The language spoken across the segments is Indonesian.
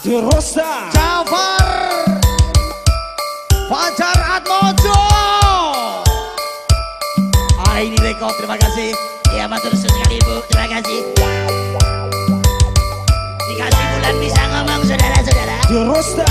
Jurusta Jafar. Fajar Atmojo. Ah ini rekod terima kasih. Ya matur sekali ibu terima kasih. Dikasih bulan bisa ngomong saudara-saudara. Jurusta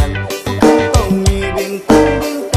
lành cũng không nhì biển cũng biển